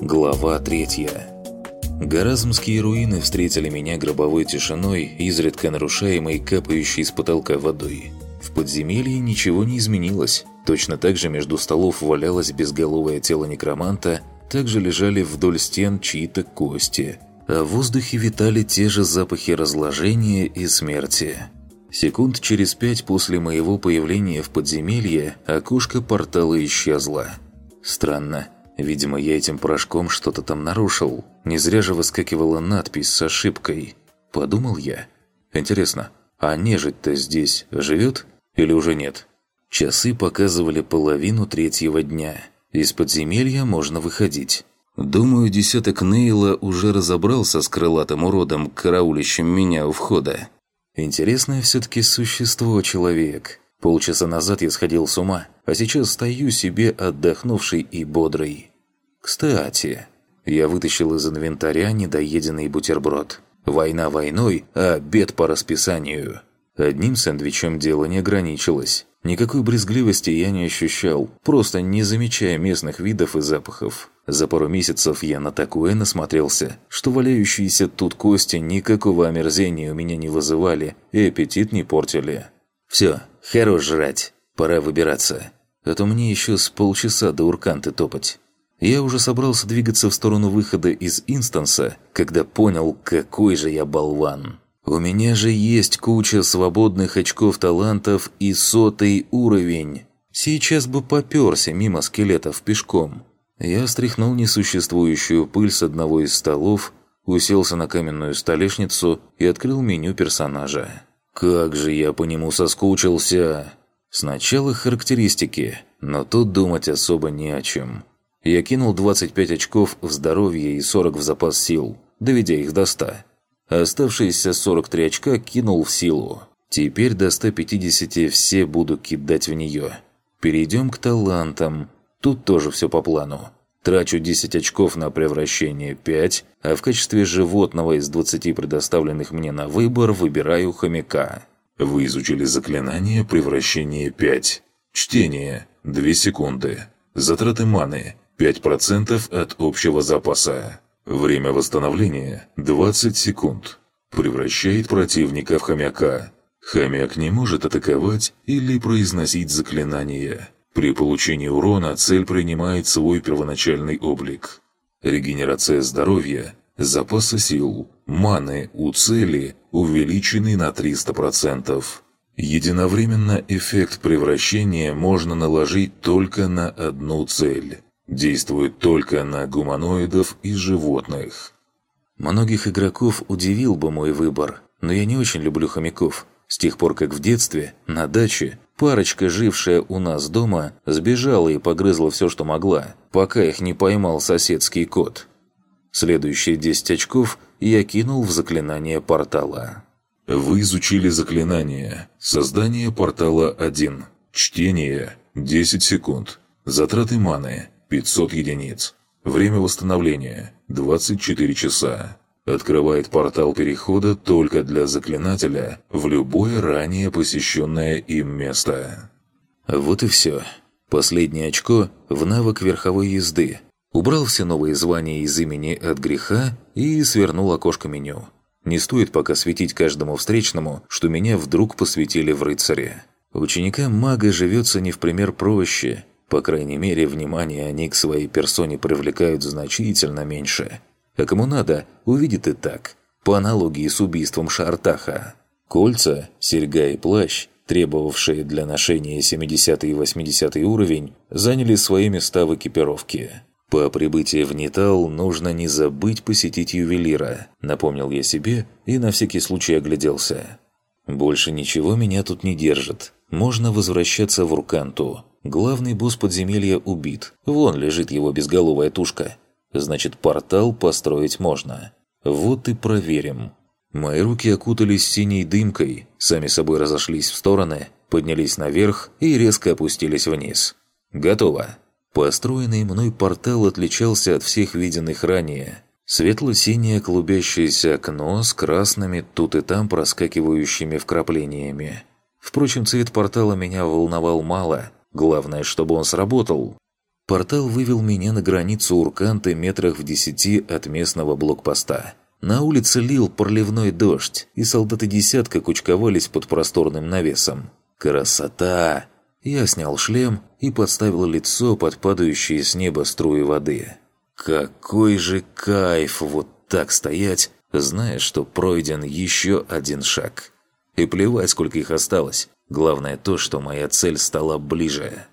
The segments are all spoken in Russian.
Глава третья. Горазмские руины встретили меня гробовой тишиной, изредка нарушаемой капающей с потолка водой. В подземелье ничего не изменилось. Точно так же между столов валялось безголовое тело некроманта, также лежали вдоль стен чьи-то кости, а в воздухе витали те же запахи разложения и смерти. Секунд через пять после моего появления в подземелье окошко портала исчезло. Странно. Видимо, я этим порошком что-то там нарушил. Не зря же выскакивала надпись с ошибкой. Подумал я. Интересно, а нежить-то здесь живет или уже нет? Часы показывали половину третьего дня. Из подземелья можно выходить. Думаю, десяток Нейла уже разобрался с крылатым уродом, караулищем меня у входа. Интересное все-таки существо человек. Полчаса назад я сходил с ума, а сейчас стою себе отдохнувший и бодрый. Кстати, я вытащил из инвентаря недоеденный бутерброд. Война войной, а обед по расписанию. Одним сэндвичем дело не ограничилось. Никакой брезгливости я не ощущал, просто не замечая местных видов и запахов. За пару месяцев я на такое насмотрелся, что валяющиеся тут кости никакого омерзения у меня не вызывали и аппетит не портили. «Все, хорош жрать, пора выбираться, а то мне еще с полчаса до Урканты топать». Я уже собрался двигаться в сторону выхода из инстанса, когда понял, какой же я болван. У меня же есть куча свободных очков талантов и сотый уровень. Сейчас бы попёрся мимо скелетов пешком. Я стряхнул несуществующую пыль с одного из столов, уселся на каменную столешницу и открыл меню персонажа. Как же я по нему соскучился! Сначала характеристики, но тут думать особо не о чем. Я кинул 25 очков в здоровье и 40 в запас сил, доведя их до 100. Оставшиеся 43 очка кинул в силу. Теперь до 150 все буду кидать в нее. Перейдем к талантам. Тут тоже все по плану. Трачу 10 очков на превращение 5, а в качестве животного из 20 предоставленных мне на выбор выбираю хомяка. Вы изучили заклинание превращение 5. Чтение 2 секунды. Затраты маны 5% от общего запаса. Время восстановления – 20 секунд. Превращает противника в хомяка. Хомяк не может атаковать или произносить заклинания. При получении урона цель принимает свой первоначальный облик. Регенерация здоровья, запаса сил, маны у цели увеличены на 300%. Единовременно эффект превращения можно наложить только на одну цель. Действует только на гуманоидов и животных. Многих игроков удивил бы мой выбор, но я не очень люблю хомяков. С тех пор, как в детстве, на даче, парочка, жившая у нас дома, сбежала и погрызла все, что могла, пока их не поймал соседский кот. Следующие 10 очков я кинул в заклинание портала. Вы изучили заклинание. Создание портала 1. Чтение 10 секунд. Затраты маны 500 единиц. Время восстановления – 24 часа. Открывает портал перехода только для заклинателя в любое ранее посещенное им место. Вот и все. Последнее очко в навык верховой езды. Убрал все новые звания из имени от греха и свернул окошко меню. Не стоит пока светить каждому встречному, что меня вдруг посвятили в рыцаре. Ученика мага живется не в пример проще – по крайней мере, внимание они к своей персоне привлекают значительно меньше. А кому надо, увидит и так. По аналогии с убийством Шартаха. Кольца, серьга и плащ, требовавшие для ношения 70 и 80 уровень, заняли свои места в экипировке. По прибытии в Нитал нужно не забыть посетить ювелира, напомнил я себе и на всякий случай огляделся. Больше ничего меня тут не держит. Можно возвращаться в Урканту. Главный босс подземелья убит. Вон лежит его безголовая тушка. Значит, портал построить можно. Вот и проверим. Мои руки окутались синей дымкой, сами собой разошлись в стороны, поднялись наверх и резко опустились вниз. Готово. Построенный мной портал отличался от всех виденных ранее. Светло-синее клубящееся окно с красными тут и там проскакивающими вкраплениями. Впрочем, цвет портала меня волновал мало – Главное, чтобы он сработал. Портал вывел меня на границу Урканты метрах в десяти от местного блокпоста. На улице лил проливной дождь, и солдаты десятка кучковались под просторным навесом. Красота! Я снял шлем и подставил лицо под падающие с неба струи воды. Какой же кайф вот так стоять, зная, что пройден еще один шаг. И плевать, сколько их осталось. Главное то, что моя цель стала ближе.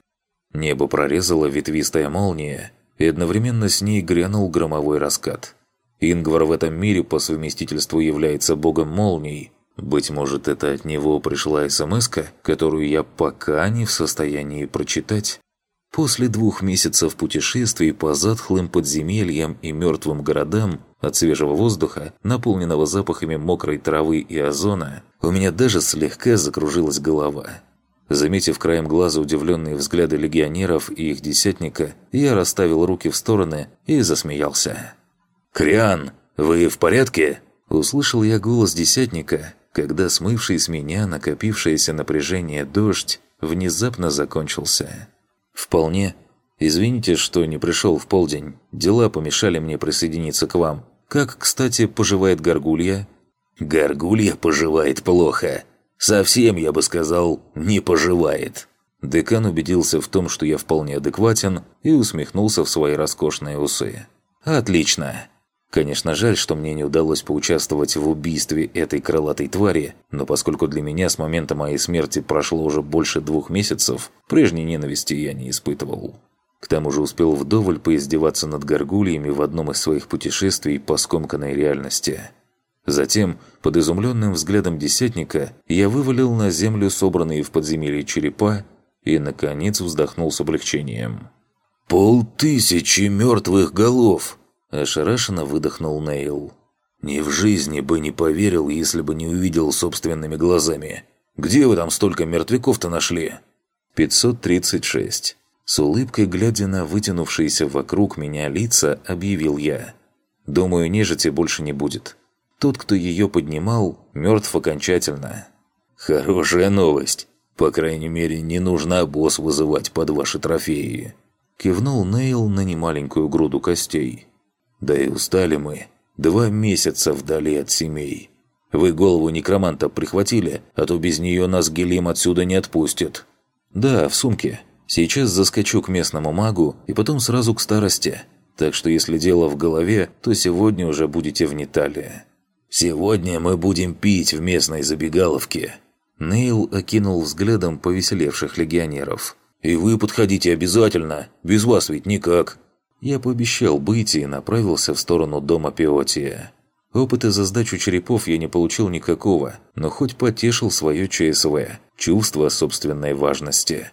Небо прорезала ветвистая молния, и одновременно с ней грянул громовой раскат. Ингвар в этом мире по совместительству является богом молний. Быть может, это от него пришла смс которую я пока не в состоянии прочитать. После двух месяцев путешествий по затхлым подземельям и мертвым городам от свежего воздуха, наполненного запахами мокрой травы и озона, у меня даже слегка закружилась голова. Заметив краем глаза удивленные взгляды легионеров и их десятника, я расставил руки в стороны и засмеялся. «Криан, вы в порядке?» Услышал я голос десятника, когда смывший с меня накопившееся напряжение дождь внезапно закончился. «Вполне. Извините, что не пришел в полдень. Дела помешали мне присоединиться к вам. Как, кстати, поживает Горгулья?» «Горгулья поживает плохо. Совсем, я бы сказал, не поживает». Декан убедился в том, что я вполне адекватен, и усмехнулся в свои роскошные усы. «Отлично. Конечно, жаль, что мне не удалось поучаствовать в убийстве этой крылатой твари, но поскольку для меня с момента моей смерти прошло уже больше двух месяцев, прежней ненависти я не испытывал. К тому же успел вдоволь поиздеваться над горгульями в одном из своих путешествий по скомканной реальности. Затем, под изумленным взглядом десятника, я вывалил на землю собранные в подземелье черепа и, наконец, вздохнул с облегчением. «Полтысячи мертвых голов!» Ошарашенно выдохнул Нейл. «Ни в жизни бы не поверил, если бы не увидел собственными глазами. Где вы там столько мертвяков-то нашли?» «536». С улыбкой, глядя на вытянувшиеся вокруг меня лица, объявил я. «Думаю, нежити больше не будет. Тот, кто ее поднимал, мертв окончательно». «Хорошая новость. По крайней мере, не нужно обоз вызывать под ваши трофеи». Кивнул Нейл на немаленькую груду костей. Да и устали мы. Два месяца вдали от семей. Вы голову некроманта прихватили, а то без нее нас Гелим отсюда не отпустит». «Да, в сумке. Сейчас заскочу к местному магу и потом сразу к старости. Так что если дело в голове, то сегодня уже будете в Нетале». «Сегодня мы будем пить в местной забегаловке». Нейл окинул взглядом повеселевших легионеров. «И вы подходите обязательно. Без вас ведь никак». Я пообещал быть и направился в сторону дома Пиотия. Опыта за сдачу черепов я не получил никакого, но хоть потешил свое ЧСВ, чувство собственной важности.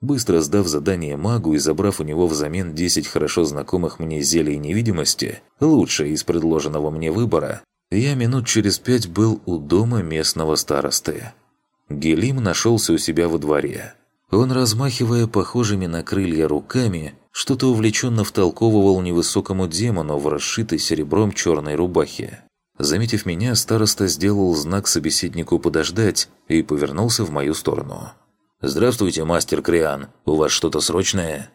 Быстро сдав задание магу и забрав у него взамен 10 хорошо знакомых мне зелий невидимости, лучшее из предложенного мне выбора, я минут через пять был у дома местного старосты. Гелим нашелся у себя во дворе. Он, размахивая похожими на крылья руками, что-то увлеченно втолковывал невысокому демону в расшитой серебром черной рубахе. Заметив меня, староста сделал знак собеседнику подождать и повернулся в мою сторону. «Здравствуйте, мастер Криан. У вас что-то срочное?»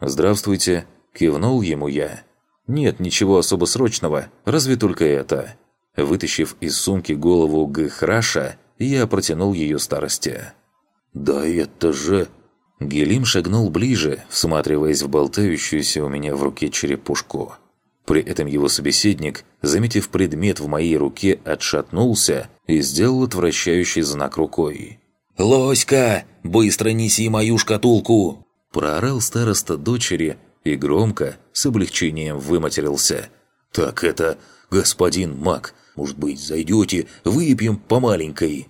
«Здравствуйте», – кивнул ему я. «Нет, ничего особо срочного, разве только это». Вытащив из сумки голову Гхраша, я протянул ее старости. «Да это же...» Гелим шагнул ближе, всматриваясь в болтающуюся у меня в руке черепушку. При этом его собеседник, заметив предмет в моей руке, отшатнулся и сделал отвращающий знак рукой. «Лоська, быстро неси мою шкатулку!» Проорал староста дочери и громко, с облегчением выматерился. «Так это, господин маг, может быть, зайдете, выпьем по маленькой?»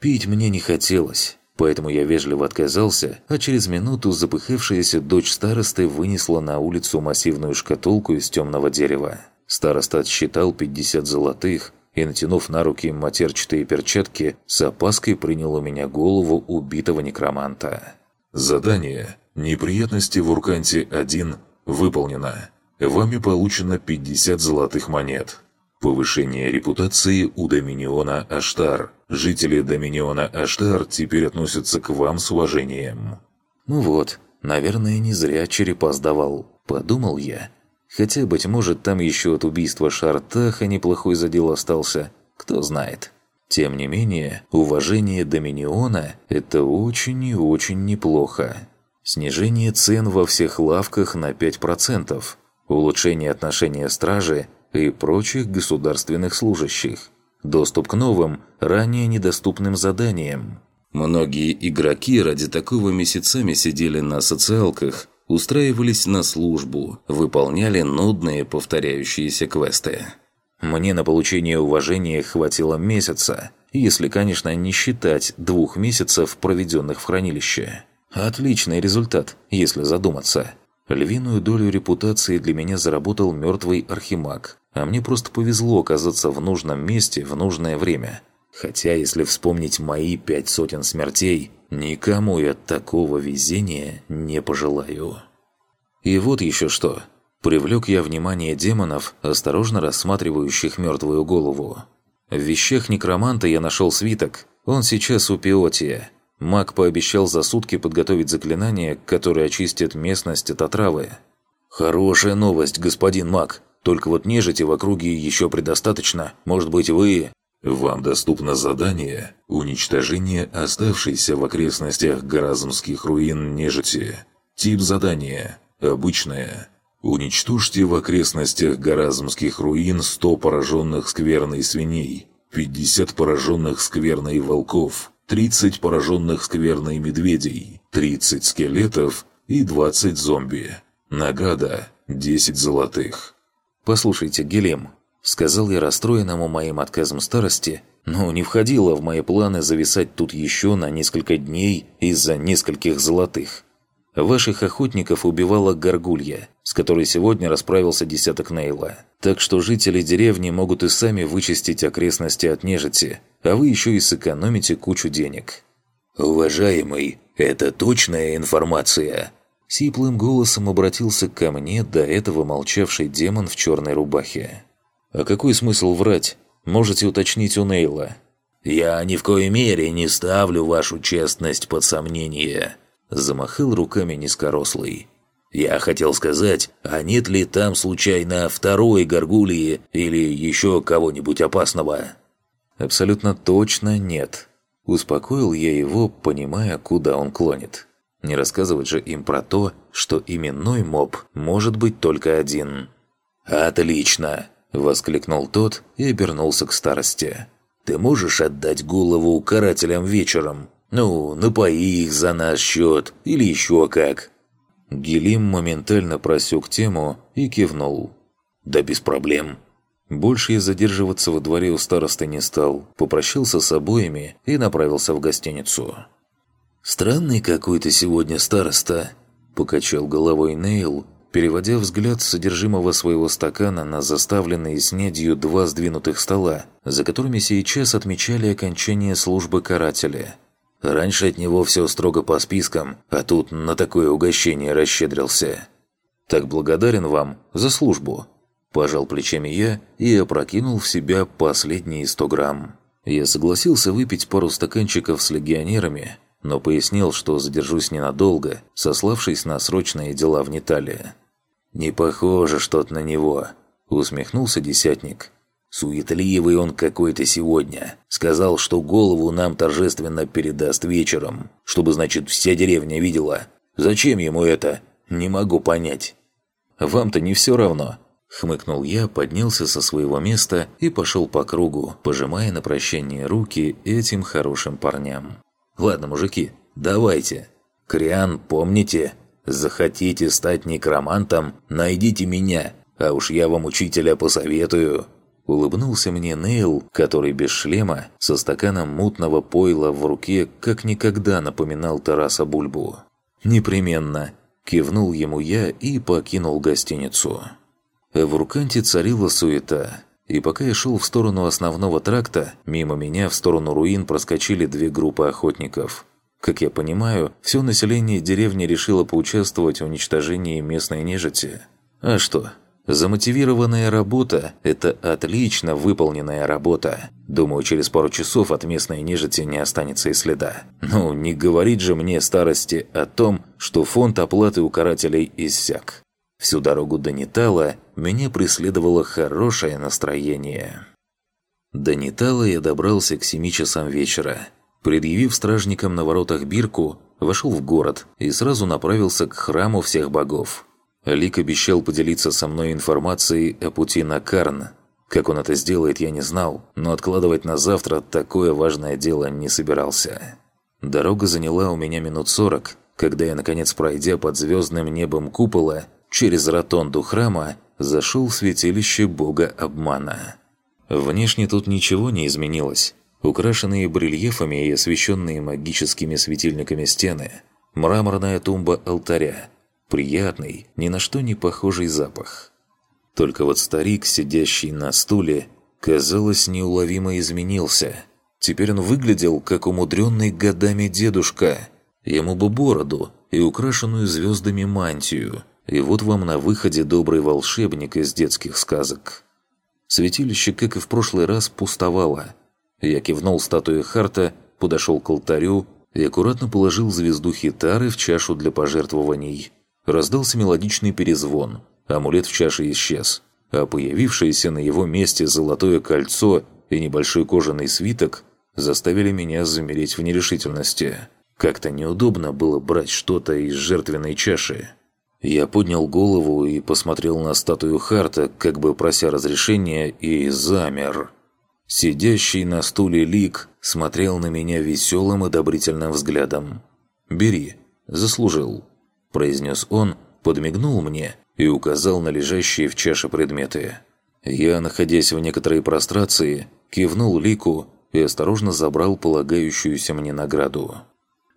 Пить мне не хотелось. Поэтому я вежливо отказался, а через минуту запыхавшаяся дочь старосты вынесла на улицу массивную шкатулку из темного дерева. Староста отсчитал 50 золотых и, натянув на руки матерчатые перчатки, с опаской принял у меня голову убитого некроманта. Задание «Неприятности в Урканте-1» выполнено. Вами получено 50 золотых монет. Повышение репутации у Доминиона Аштар. Жители Доминиона Аштар теперь относятся к вам с уважением. Ну вот, Наверное, не зря черепа сдавал, подумал я. Хотя, быть может, там еще от убийства Шартаха неплохой задел остался, кто знает. Тем не менее, уважение Доминиона – это очень и очень неплохо. Снижение цен во всех лавках на 5%, улучшение отношения стражи и прочих государственных служащих, доступ к новым, ранее недоступным заданиям. Многие игроки ради такого месяцами сидели на социалках, устраивались на службу, выполняли нудные повторяющиеся квесты. Мне на получение уважения хватило месяца, если, конечно, не считать двух месяцев, проведенных в хранилище. Отличный результат, если задуматься. Львиную долю репутации для меня заработал мертвый архимаг, а мне просто повезло оказаться в нужном месте в нужное время. Хотя, если вспомнить мои пять сотен смертей, никому я такого везения не пожелаю. И вот еще что – Привлек я внимание демонов, осторожно рассматривающих мертвую голову. В вещах некроманта я нашел свиток. Он сейчас у Пиотия. Маг пообещал за сутки подготовить заклинание, которое очистит местность от отравы. «Хорошая новость, господин маг. Только вот нежити в округе еще предостаточно. Может быть, вы...» Вам доступно задание «Уничтожение оставшейся в окрестностях Горазмских руин нежити». Тип задания «Обычное». Уничтожьте в окрестностях Горазмских руин 100 пораженных скверной свиней, 50 пораженных скверной волков, 30 пораженных скверной медведей, 30 скелетов и 20 зомби. Награда – 10 золотых. «Послушайте, Гелем», – сказал я расстроенному моим отказом старости, но не входило в мои планы зависать тут еще на несколько дней из-за нескольких золотых. Ваших охотников убивала горгулья, с которой сегодня расправился десяток Нейла. Так что жители деревни могут и сами вычистить окрестности от нежити, а вы еще и сэкономите кучу денег. «Уважаемый, это точная информация?» Сиплым голосом обратился ко мне до этого молчавший демон в черной рубахе. «А какой смысл врать? Можете уточнить у Нейла». «Я ни в коей мере не ставлю вашу честность под сомнение», Замахал руками низкорослый. «Я хотел сказать, а нет ли там случайно второй горгулии или еще кого-нибудь опасного?» «Абсолютно точно нет». Успокоил я его, понимая, куда он клонит. Не рассказывать же им про то, что именной моб может быть только один. «Отлично!» – воскликнул тот и обернулся к старости. «Ты можешь отдать голову карателям вечером? Ну, напои их за наш счет или еще как». Гелим моментально просек тему и кивнул. «Да без проблем». Больше я задерживаться во дворе у старосты не стал, попрощался с обоими и направился в гостиницу. «Странный какой-то сегодня староста», – покачал головой Нейл, переводя взгляд содержимого своего стакана на заставленные снедью два сдвинутых стола, за которыми сейчас отмечали окончание службы карателя – Раньше от него все строго по спискам, а тут на такое угощение расщедрился. Так благодарен вам за службу. Пожал плечами я и опрокинул в себя последние 100 грамм. Я согласился выпить пару стаканчиков с легионерами, но пояснил, что задержусь ненадолго, сославшись на срочные дела в Неталии. «Не похоже что-то на него», — усмехнулся десятник. Суетливый он какой-то сегодня. Сказал, что голову нам торжественно передаст вечером, чтобы, значит, вся деревня видела. Зачем ему это? Не могу понять. Вам-то не все равно. Хмыкнул я, поднялся со своего места и пошел по кругу, пожимая на прощание руки этим хорошим парням. «Ладно, мужики, давайте. Криан, помните? Захотите стать некромантом? Найдите меня, а уж я вам учителя посоветую». Улыбнулся мне Нейл, который без шлема, со стаканом мутного пойла в руке, как никогда напоминал Тараса Бульбу. «Непременно!» – кивнул ему я и покинул гостиницу. В Руканте царила суета, и пока я шел в сторону основного тракта, мимо меня в сторону руин проскочили две группы охотников. Как я понимаю, все население деревни решило поучаствовать в уничтожении местной нежити. А что, Замотивированная работа – это отлично выполненная работа. Думаю, через пару часов от местной нежити не останется и следа. Ну, не говорит же мне старости о том, что фонд оплаты у карателей иссяк. Всю дорогу до Нитала меня преследовало хорошее настроение. До Нитала я добрался к 7 часам вечера. Предъявив стражникам на воротах бирку, вошел в город и сразу направился к храму всех богов. Лик обещал поделиться со мной информацией о пути на Карн. Как он это сделает, я не знал, но откладывать на завтра такое важное дело не собирался. Дорога заняла у меня минут сорок, когда я, наконец пройдя под звездным небом купола, через ротонду храма, зашел в святилище бога обмана. Внешне тут ничего не изменилось. Украшенные барельефами и освещенные магическими светильниками стены, мраморная тумба алтаря – приятный, ни на что не похожий запах. Только вот старик, сидящий на стуле, казалось, неуловимо изменился. Теперь он выглядел, как умудренный годами дедушка. Ему бы бороду и украшенную звездами мантию. И вот вам на выходе добрый волшебник из детских сказок. Святилище, как и в прошлый раз, пустовало. Я кивнул статуе Харта, подошел к алтарю и аккуратно положил звезду хитары в чашу для пожертвований – Раздался мелодичный перезвон. Амулет в чаше исчез. А появившееся на его месте золотое кольцо и небольшой кожаный свиток заставили меня замереть в нерешительности. Как-то неудобно было брать что-то из жертвенной чаши. Я поднял голову и посмотрел на статую Харта, как бы прося разрешения, и замер. Сидящий на стуле Лик смотрел на меня веселым одобрительным взглядом. «Бери. Заслужил» произнес он, подмигнул мне и указал на лежащие в чаше предметы. Я, находясь в некоторой прострации, кивнул Лику и осторожно забрал полагающуюся мне награду.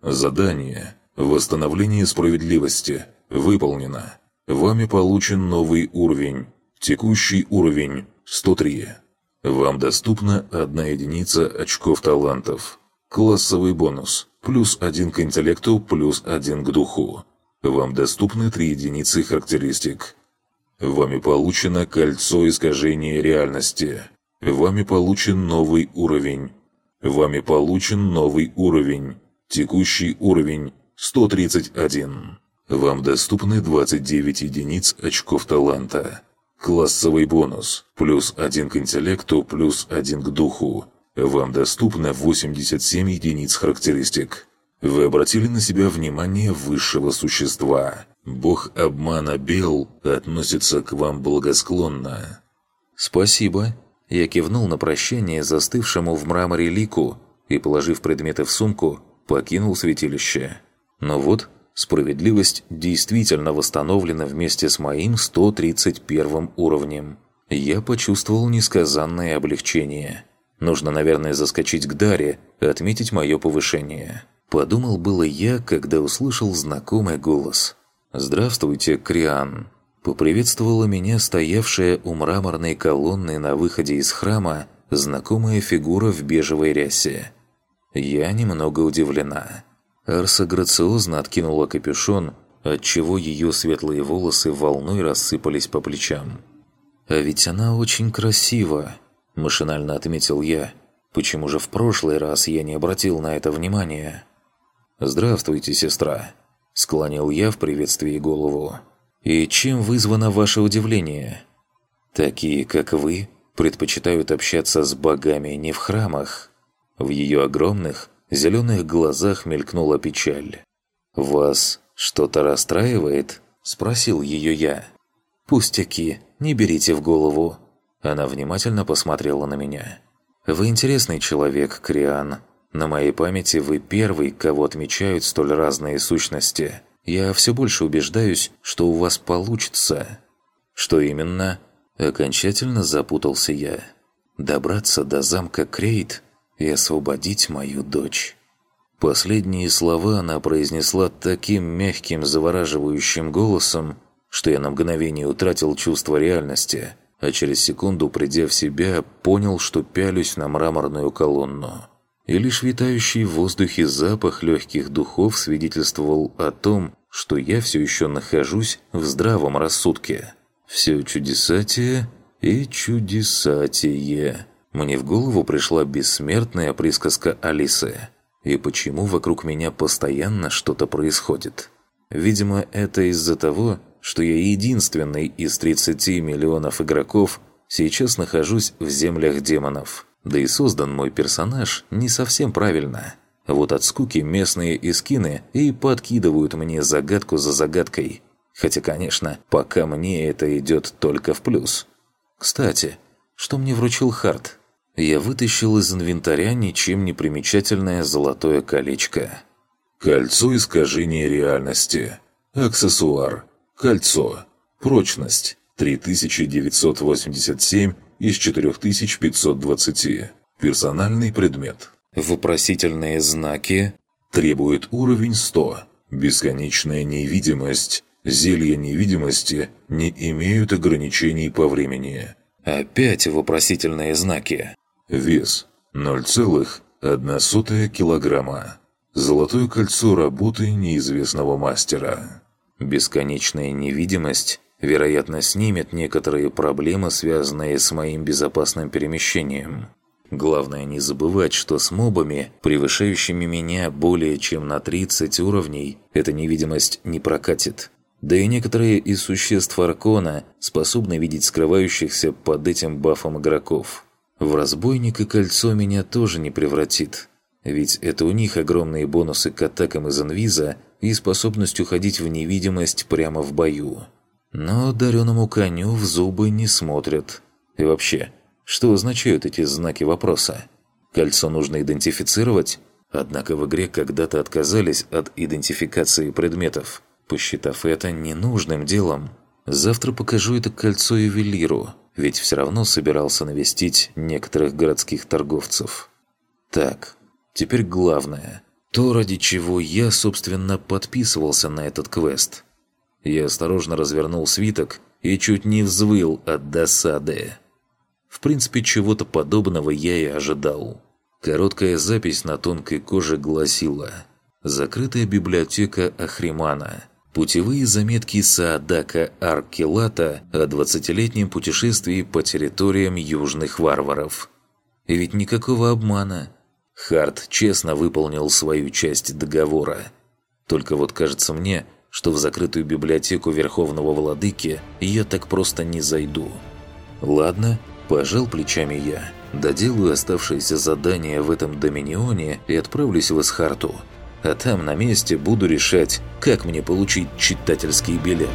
Задание «Восстановление справедливости» выполнено. Вами получен новый уровень. Текущий уровень 103. Вам доступна одна единица очков талантов. Классовый бонус. Плюс один к интеллекту, плюс один к духу. Вам доступны три единицы характеристик. Вами получено кольцо искажения реальности. Вами получен новый уровень. Вами получен новый уровень. Текущий уровень 131. Вам доступны 29 единиц очков таланта. Классовый бонус. Плюс 1 к интеллекту, плюс 1 к духу. Вам доступно 87 единиц характеристик. Вы обратили на себя внимание высшего существа. Бог обмана Бел относится к вам благосклонно. «Спасибо». Я кивнул на прощание застывшему в мраморе лику и, положив предметы в сумку, покинул святилище. Но вот справедливость действительно восстановлена вместе с моим 131 уровнем. Я почувствовал несказанное облегчение. Нужно, наверное, заскочить к Даре отметить мое повышение. Подумал было я, когда услышал знакомый голос. «Здравствуйте, Криан!» Поприветствовала меня стоявшая у мраморной колонны на выходе из храма знакомая фигура в бежевой рясе. Я немного удивлена. Арса грациозно откинула капюшон, отчего ее светлые волосы волной рассыпались по плечам. «А ведь она очень красива», – машинально отметил я. «Почему же в прошлый раз я не обратил на это внимания?» «Здравствуйте, сестра», – склонил я в приветствии голову. «И чем вызвано ваше удивление?» «Такие, как вы, предпочитают общаться с богами не в храмах». В ее огромных, зеленых глазах мелькнула печаль. «Вас что-то расстраивает?» – спросил ее я. «Пустяки, не берите в голову». Она внимательно посмотрела на меня. «Вы интересный человек, Криан, на моей памяти вы первый, кого отмечают столь разные сущности. Я все больше убеждаюсь, что у вас получится. Что именно? Окончательно запутался я. Добраться до замка Крейт и освободить мою дочь. Последние слова она произнесла таким мягким, завораживающим голосом, что я на мгновение утратил чувство реальности, а через секунду, придя в себя, понял, что пялюсь на мраморную колонну и лишь витающий в воздухе запах легких духов свидетельствовал о том, что я все еще нахожусь в здравом рассудке. Все чудесатие и чудесатие. Мне в голову пришла бессмертная присказка Алисы. И почему вокруг меня постоянно что-то происходит? Видимо, это из-за того, что я единственный из 30 миллионов игроков сейчас нахожусь в землях демонов. Да и создан мой персонаж не совсем правильно. Вот от скуки местные искины и подкидывают мне загадку за загадкой. Хотя, конечно, пока мне это идет только в плюс. Кстати, что мне вручил Харт? Я вытащил из инвентаря ничем не примечательное золотое колечко. Кольцо искажения реальности. Аксессуар. Кольцо. Прочность. 3987 из 4520. Персональный предмет. Вопросительные знаки. Требует уровень 100. Бесконечная невидимость. Зелья невидимости не имеют ограничений по времени. Опять вопросительные знаки. Вес 0,1 килограмма. Золотое кольцо работы неизвестного мастера. Бесконечная невидимость, вероятно, снимет некоторые проблемы, связанные с моим безопасным перемещением. Главное не забывать, что с мобами, превышающими меня более чем на 30 уровней, эта невидимость не прокатит. Да и некоторые из существ Аркона способны видеть скрывающихся под этим бафом игроков. В разбойника кольцо меня тоже не превратит. Ведь это у них огромные бонусы к атакам из инвиза и способность уходить в невидимость прямо в бою. Но дареному коню в зубы не смотрят. И вообще, что означают эти знаки вопроса? Кольцо нужно идентифицировать? Однако в игре когда-то отказались от идентификации предметов, посчитав это ненужным делом. Завтра покажу это кольцо ювелиру, ведь все равно собирался навестить некоторых городских торговцев. Так, теперь главное – то, ради чего я, собственно, подписывался на этот квест. Я осторожно развернул свиток и чуть не взвыл от досады. В принципе, чего-то подобного я и ожидал. Короткая запись на тонкой коже гласила «Закрытая библиотека Ахримана. Путевые заметки Саадака Аркелата о 20-летнем путешествии по территориям южных варваров». И ведь никакого обмана – Харт честно выполнил свою часть договора. Только вот кажется мне, что в закрытую библиотеку Верховного Владыки я так просто не зайду. Ладно, пожал плечами я. Доделаю оставшееся задание в этом Доминионе и отправлюсь в Эсхарту. А там на месте буду решать, как мне получить читательский билет».